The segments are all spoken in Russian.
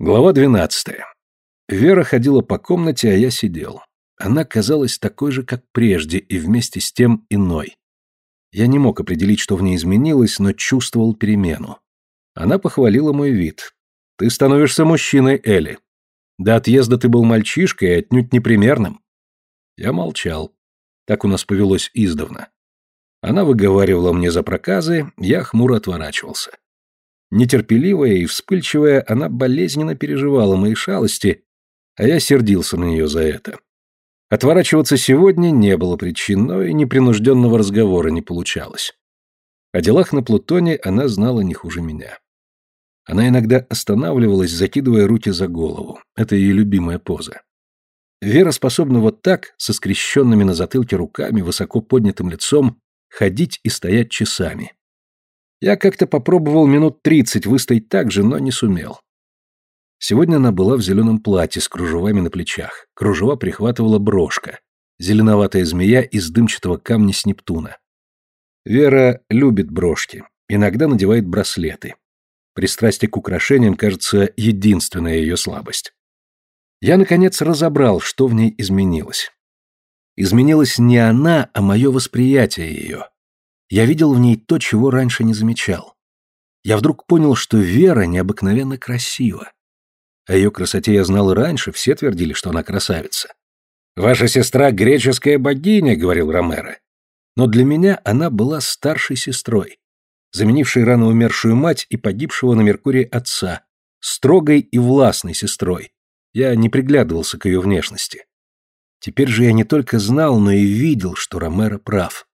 Глава 12. Вера ходила по комнате, а я сидел. Она казалась такой же, как прежде, и вместе с тем иной. Я не мог определить, что в ней изменилось, но чувствовал перемену. Она похвалила мой вид. «Ты становишься мужчиной, Элли. До отъезда ты был мальчишкой и отнюдь непримерным». Я молчал. Так у нас повелось издавна. Она выговаривала мне за проказы, я хмуро отворачивался. Нетерпеливая и вспыльчивая, она болезненно переживала мои шалости, а я сердился на нее за это. Отворачиваться сегодня не было причин, но и непринужденного разговора не получалось. О делах на Плутоне она знала не хуже меня. Она иногда останавливалась, закидывая руки за голову. Это ее любимая поза. Вера способна вот так, со скрещенными на затылке руками, высоко поднятым лицом, ходить и стоять часами. Я как-то попробовал минут тридцать выстоять так же, но не сумел. Сегодня она была в зеленом платье с кружевами на плечах. Кружева прихватывала брошка. Зеленоватая змея из дымчатого камня с Нептуна. Вера любит брошки. Иногда надевает браслеты. Пристрастие к украшениям, кажется, единственная ее слабость. Я, наконец, разобрал, что в ней изменилось. Изменилась не она, а мое восприятие ее. Я видел в ней то, чего раньше не замечал. Я вдруг понял, что Вера необыкновенно красива. О ее красоте я знал и раньше, все твердили, что она красавица. «Ваша сестра — греческая богиня», — говорил Ромеро. Но для меня она была старшей сестрой, заменившей рано умершую мать и погибшего на Меркурии отца, строгой и властной сестрой. Я не приглядывался к ее внешности. Теперь же я не только знал, но и видел, что Ромеро прав.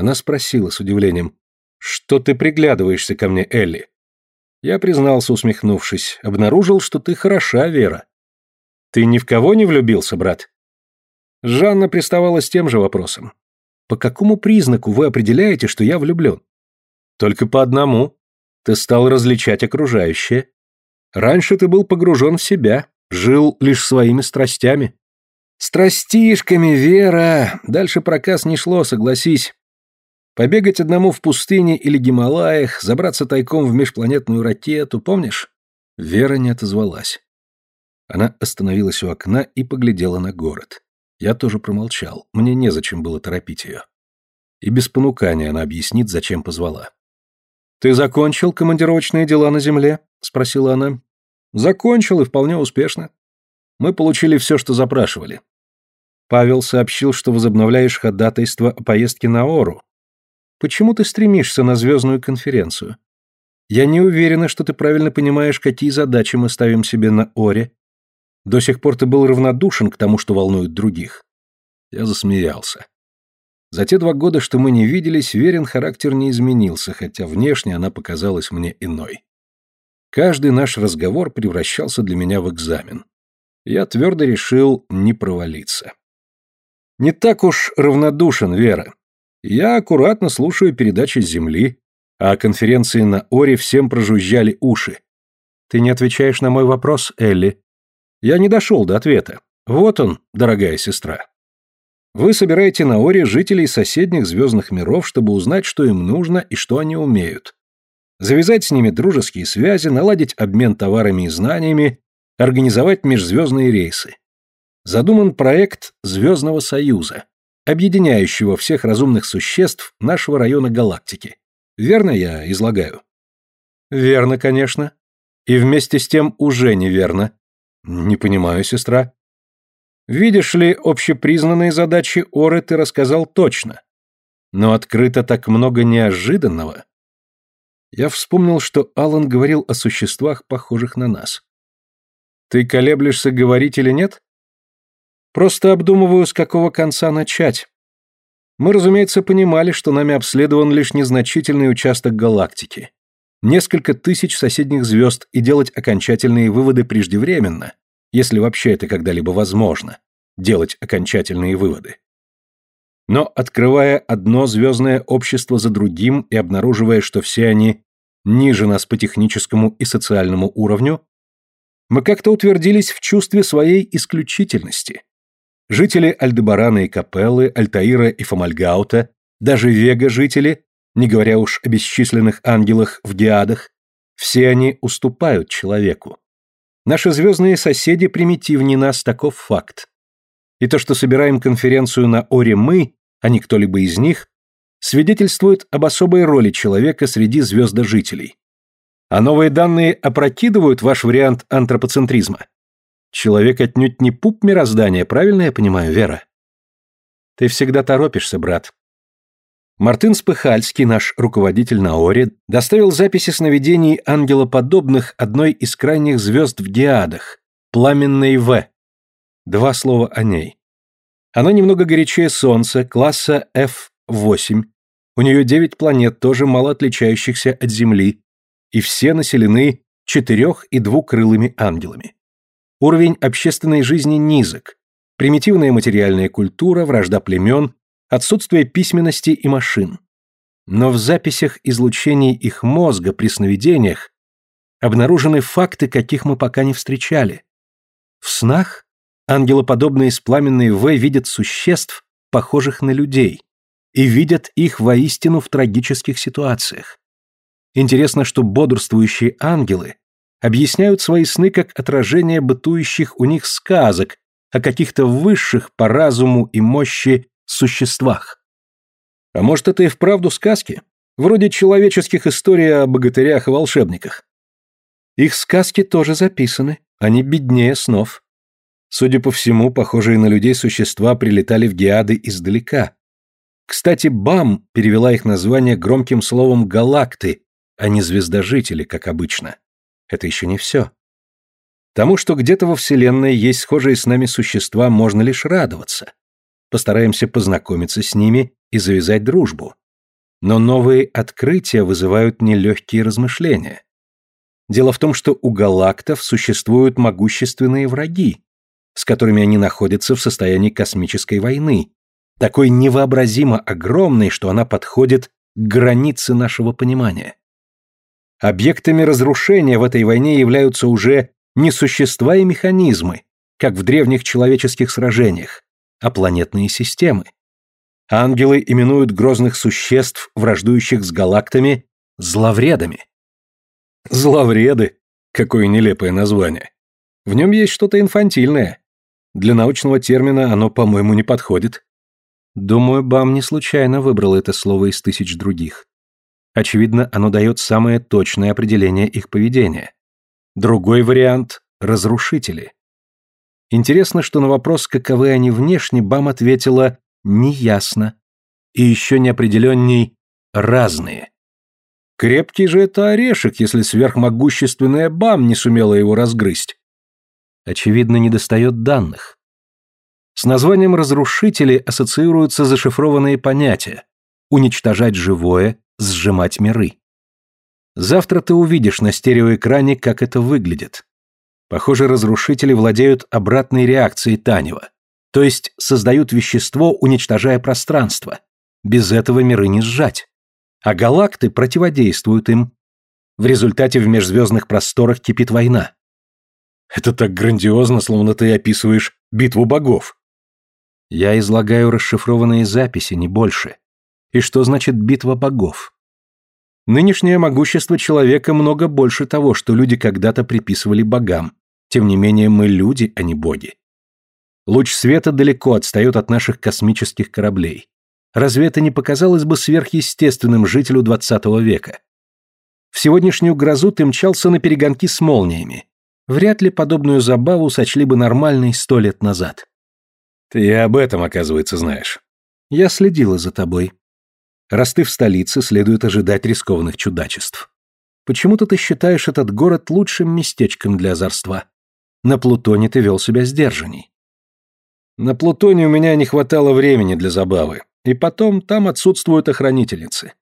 Она спросила с удивлением, «Что ты приглядываешься ко мне, Элли?» Я признался, усмехнувшись, обнаружил, что ты хороша, Вера. Ты ни в кого не влюбился, брат? Жанна приставала с тем же вопросом. По какому признаку вы определяете, что я влюблен? Только по одному. Ты стал различать окружающее. Раньше ты был погружен в себя, жил лишь своими страстями. Страстишками, Вера. Дальше проказ не шло, согласись. Побегать одному в пустыне или Гималаях, забраться тайком в межпланетную ракету, помнишь? Вера не отозвалась. Она остановилась у окна и поглядела на город. Я тоже промолчал, мне незачем было торопить ее. И без понукания она объяснит, зачем позвала. «Ты закончил командировочные дела на Земле?» — спросила она. «Закончил и вполне успешно. Мы получили все, что запрашивали. Павел сообщил, что возобновляешь ходатайство о поездке на Ору, Почему ты стремишься на звездную конференцию? Я не уверена, что ты правильно понимаешь, какие задачи мы ставим себе на Оре. До сих пор ты был равнодушен к тому, что волнует других. Я засмеялся. За те два года, что мы не виделись, верен характер не изменился, хотя внешне она показалась мне иной. Каждый наш разговор превращался для меня в экзамен. Я твердо решил не провалиться. Не так уж равнодушен, Вера. Я аккуратно слушаю передачи с Земли, а конференции на Оре всем прожужжали уши. Ты не отвечаешь на мой вопрос, Элли. Я не дошел до ответа. Вот он, дорогая сестра. Вы собираете на Оре жителей соседних звездных миров, чтобы узнать, что им нужно и что они умеют. Завязать с ними дружеские связи, наладить обмен товарами и знаниями, организовать межзвездные рейсы. Задуман проект Звездного Союза объединяющего всех разумных существ нашего района галактики. Верно я излагаю? Верно, конечно. И вместе с тем уже неверно. Не понимаю, сестра. Видишь ли, общепризнанные задачи Оры ты рассказал точно. Но открыто так много неожиданного. Я вспомнил, что Алан говорил о существах, похожих на нас. Ты колеблешься, говорить или нет? Просто обдумываю, с какого конца начать. Мы, разумеется, понимали, что нами обследован лишь незначительный участок галактики. Несколько тысяч соседних звезд и делать окончательные выводы преждевременно, если вообще это когда-либо возможно, делать окончательные выводы. Но открывая одно звездное общество за другим и обнаруживая, что все они ниже нас по техническому и социальному уровню, мы как-то утвердились в чувстве своей исключительности – Жители Альдебарана и Капеллы, Альтаира и Фомальгаута, даже Вега-жители, не говоря уж о бесчисленных ангелах в диадах, все они уступают человеку. Наши звездные соседи примитивнее нас, таков факт. И то, что собираем конференцию на Оре мы, а не кто-либо из них, свидетельствует об особой роли человека среди звездожителей. А новые данные опрокидывают ваш вариант антропоцентризма. Человек отнюдь не пуп мироздания, правильно я понимаю, Вера? Ты всегда торопишься, брат. Мартын Спыхальский, наш руководитель на Оре, доставил записи сновидений ангелоподобных одной из крайних звезд в Геадах, пламенной В. Два слова о ней. Она немного горячее Солнца, класса F8. У нее девять планет, тоже мало отличающихся от Земли, и все населены четырех- и двукрылыми ангелами. Уровень общественной жизни низок, примитивная материальная культура, вражда племен, отсутствие письменности и машин. Но в записях излучений их мозга при сновидениях обнаружены факты, каких мы пока не встречали. В снах ангелоподобные с пламенной В видят существ, похожих на людей, и видят их воистину в трагических ситуациях. Интересно, что бодрствующие ангелы объясняют свои сны как отражение бытующих у них сказок о каких-то высших по разуму и мощи существах. А может, это и вправду сказки? Вроде человеческих историй о богатырях и волшебниках. Их сказки тоже записаны, они беднее снов. Судя по всему, похожие на людей существа прилетали в Геады издалека. Кстати, БАМ перевела их название громким словом «галакты», а не «звездожители», как обычно. Это еще не все. Тому, что где-то во Вселенной есть схожие с нами существа, можно лишь радоваться. Постараемся познакомиться с ними и завязать дружбу. Но новые открытия вызывают нелегкие размышления. Дело в том, что у галактов существуют могущественные враги, с которыми они находятся в состоянии космической войны, такой невообразимо огромной, что она подходит к границе нашего понимания. Объектами разрушения в этой войне являются уже не существа и механизмы, как в древних человеческих сражениях, а планетные системы. Ангелы именуют грозных существ, враждующих с галактами, зловредами. Зловреды? Какое нелепое название. В нем есть что-то инфантильное. Для научного термина оно, по-моему, не подходит. Думаю, Бам не случайно выбрал это слово из тысяч других. Очевидно, оно дает самое точное определение их поведения. Другой вариант – разрушители. Интересно, что на вопрос, каковы они внешне, Бам ответила «неясно». И еще неопределенней «разные». Крепкий же это орешек, если сверхмогущественная БАМ не сумела его разгрызть. Очевидно, недостает данных. С названием «разрушители» ассоциируются зашифрованные понятия «уничтожать живое», «сжимать миры». Завтра ты увидишь на стереоэкране, как это выглядит. Похоже, разрушители владеют обратной реакцией Танева, то есть создают вещество, уничтожая пространство. Без этого миры не сжать. А галакты противодействуют им. В результате в межзвездных просторах кипит война. Это так грандиозно, словно ты описываешь битву богов. Я излагаю расшифрованные записи, не больше. И что значит битва богов? Нынешнее могущество человека много больше того, что люди когда-то приписывали богам. Тем не менее, мы люди, а не боги. Луч света далеко отстает от наших космических кораблей. Разве это не показалось бы сверхъестественным жителю 20 века? В сегодняшнюю грозу ты мчался на перегонки с молниями. Вряд ли подобную забаву сочли бы нормальной сто лет назад. Ты об этом, оказывается, знаешь. Я следила за тобой. Раз ты в столице, следует ожидать рискованных чудачеств. Почему-то ты считаешь этот город лучшим местечком для озорства. На Плутоне ты вел себя сдержанней. На Плутоне у меня не хватало времени для забавы. И потом там отсутствуют охранительницы.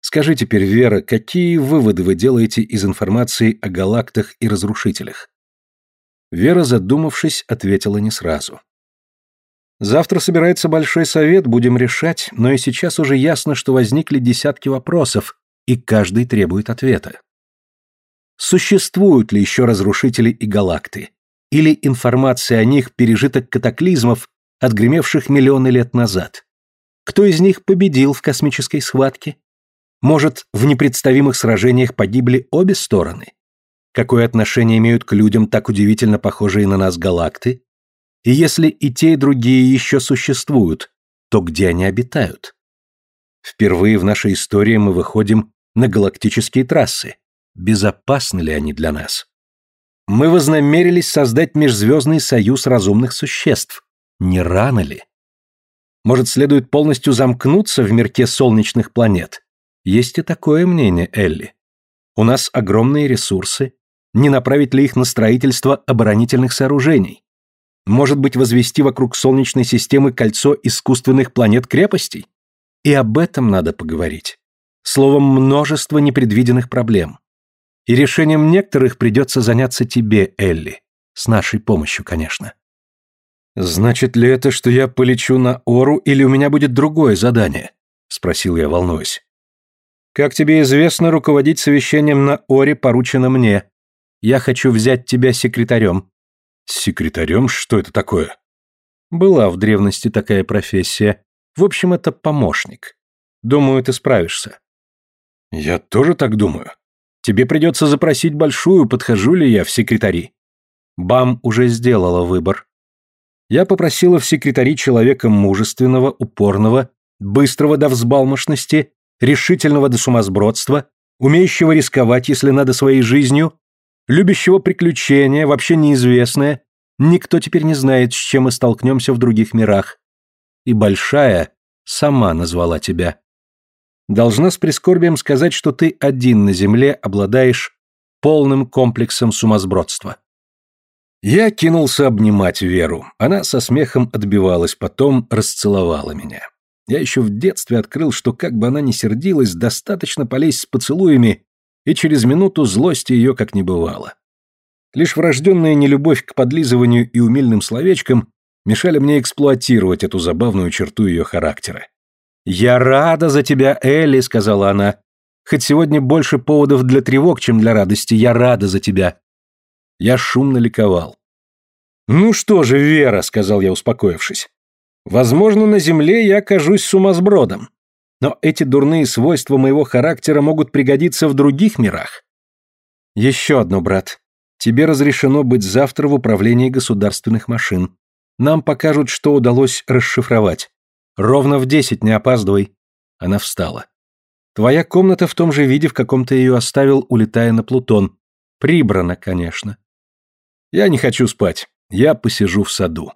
Скажи теперь, Вера, какие выводы вы делаете из информации о галактах и разрушителях? Вера, задумавшись, ответила не сразу. Завтра собирается большой совет, будем решать, но и сейчас уже ясно, что возникли десятки вопросов, и каждый требует ответа. Существуют ли еще разрушители и галакты? Или информация о них пережиток катаклизмов, отгремевших миллионы лет назад? Кто из них победил в космической схватке? Может, в непредставимых сражениях погибли обе стороны? какое отношение имеют к людям так удивительно похожие на нас галакты? И если и те, и другие еще существуют, то где они обитают? Впервые в нашей истории мы выходим на галактические трассы. Безопасны ли они для нас? Мы вознамерились создать межзвездный союз разумных существ. Не рано ли? Может, следует полностью замкнуться в мирке солнечных планет? Есть и такое мнение, Элли. У нас огромные ресурсы. Не направить ли их на строительство оборонительных сооружений? Может быть, возвести вокруг Солнечной системы кольцо искусственных планет-крепостей? И об этом надо поговорить. Словом, множество непредвиденных проблем. И решением некоторых придется заняться тебе, Элли. С нашей помощью, конечно. «Значит ли это, что я полечу на Ору, или у меня будет другое задание?» — спросил я, волнуясь. «Как тебе известно, руководить совещанием на Оре поручено мне. Я хочу взять тебя секретарем». «Секретарем? Что это такое?» «Была в древности такая профессия. В общем, это помощник. Думаю, ты справишься». «Я тоже так думаю. Тебе придется запросить большую, подхожу ли я в секретари». Бам уже сделала выбор я попросила в секретари человека мужественного, упорного, быстрого до взбалмошности, решительного до сумасбродства, умеющего рисковать, если надо, своей жизнью, любящего приключения, вообще неизвестное, никто теперь не знает, с чем мы столкнемся в других мирах. И большая сама назвала тебя. Должна с прискорбием сказать, что ты один на земле обладаешь полным комплексом сумасбродства. Я кинулся обнимать Веру. Она со смехом отбивалась, потом расцеловала меня. Я еще в детстве открыл, что как бы она ни сердилась, достаточно полезть с поцелуями, и через минуту злости ее как не бывало. Лишь врожденная нелюбовь к подлизыванию и умильным словечкам мешали мне эксплуатировать эту забавную черту ее характера. «Я рада за тебя, Элли», — сказала она. «Хоть сегодня больше поводов для тревог, чем для радости, я рада за тебя. Я шумно ликовал. «Ну что же, Вера», — сказал я, успокоившись. «Возможно, на земле я окажусь сумасбродом. Но эти дурные свойства моего характера могут пригодиться в других мирах. Еще одно, брат. Тебе разрешено быть завтра в управлении государственных машин. Нам покажут, что удалось расшифровать. Ровно в десять, не опаздывай». Она встала. «Твоя комната в том же виде, в каком ты ее оставил, улетая на Плутон. Прибрана, конечно. Я не хочу спать. Я посижу в саду.